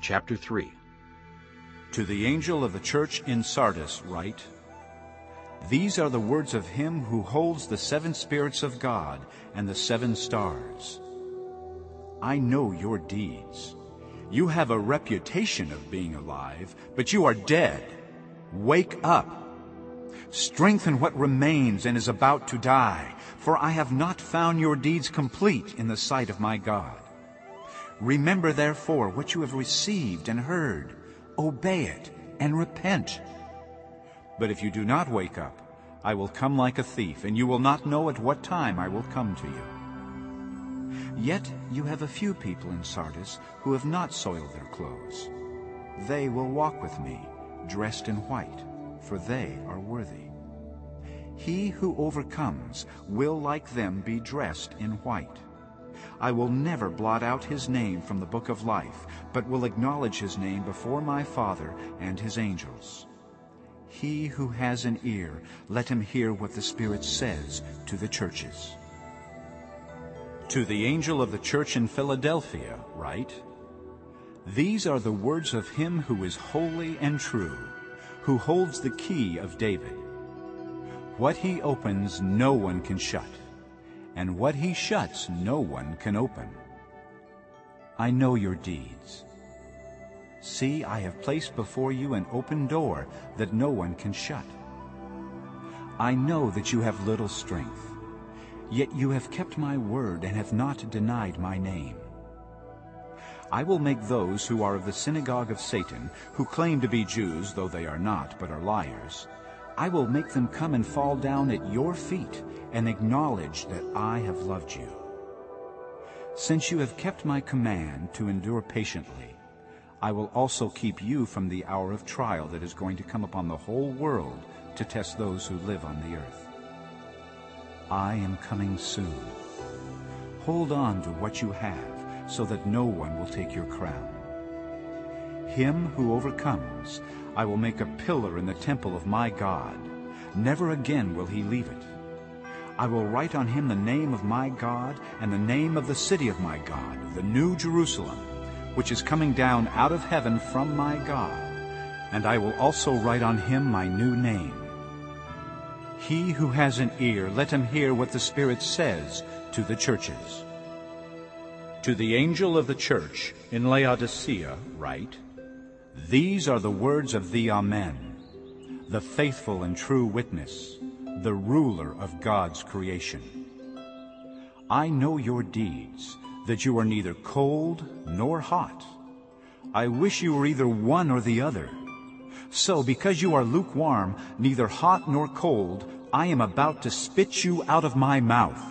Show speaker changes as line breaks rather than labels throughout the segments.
Chapter 3
To the angel of the church in Sardis write, These are the words of him who holds the seven spirits of God and the seven stars. I know your deeds. You have a reputation of being alive, but you are dead. Wake up. Strengthen what remains and is about to die, for I have not found your deeds complete in the sight of my God. Remember therefore what you have received and heard. Obey it and repent. But if you do not wake up, I will come like a thief, and you will not know at what time I will come to you. Yet you have a few people in Sardis who have not soiled their clothes. They will walk with me, dressed in white, for they are worthy. He who overcomes will like them be dressed in white. I will never blot out his name from the book of life, but will acknowledge his name before my Father and his angels. He who has an ear, let him hear what the Spirit says to the churches. To the angel of the church in Philadelphia write, These are the words of him who is holy and true, who holds the key of David. What he opens no one can shut and what he shuts no one can open. I know your deeds. See, I have placed before you an open door that no one can shut. I know that you have little strength, yet you have kept my word and have not denied my name. I will make those who are of the synagogue of Satan, who claim to be Jews, though they are not, but are liars, I will make them come and fall down at your feet and acknowledge that I have loved you. Since you have kept my command to endure patiently, I will also keep you from the hour of trial that is going to come upon the whole world to test those who live on the earth. I am coming soon. Hold on to what you have so that no one will take your crown. Him who overcomes I will make a pillar in the temple of my God. Never again will he leave it. I will write on him the name of my God and the name of the city of my God, the new Jerusalem, which is coming down out of heaven from my God. And I will also write on him my new name. He who has an ear, let him hear what the Spirit says to the churches. To the angel of the church in Laodicea write, these are the words of the Amen, the faithful and true witness, the ruler of God's creation. I know your deeds, that you are neither cold nor hot. I wish you were either one or the other. So because you are lukewarm, neither hot nor cold, I am about to spit you out of my mouth.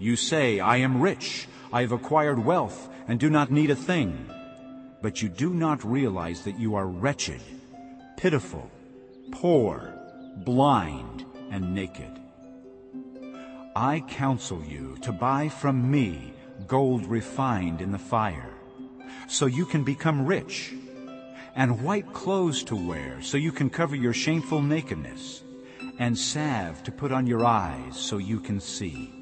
You say, I am rich, I have acquired wealth, and do not need a thing but you do not realize that you are wretched, pitiful, poor, blind, and naked. I counsel you to buy from me gold refined in the fire, so you can become rich, and white clothes to wear, so you can cover your shameful nakedness, and salve to put on your eyes, so you can see.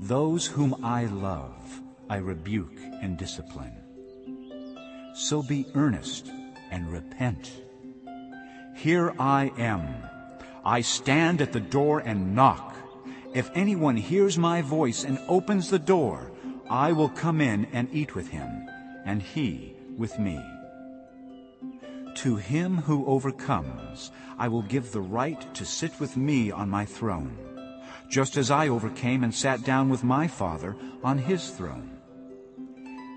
Those whom I love, I rebuke and discipline. So be earnest and repent. Here I am. I stand at the door and knock. If anyone hears my voice and opens the door, I will come in and eat with him, and he with me. To him who overcomes, I will give the right to sit with me on my throne, just as I overcame and sat down with my Father on his throne.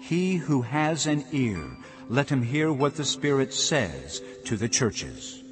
He who has an ear, let him hear what the Spirit says to the churches.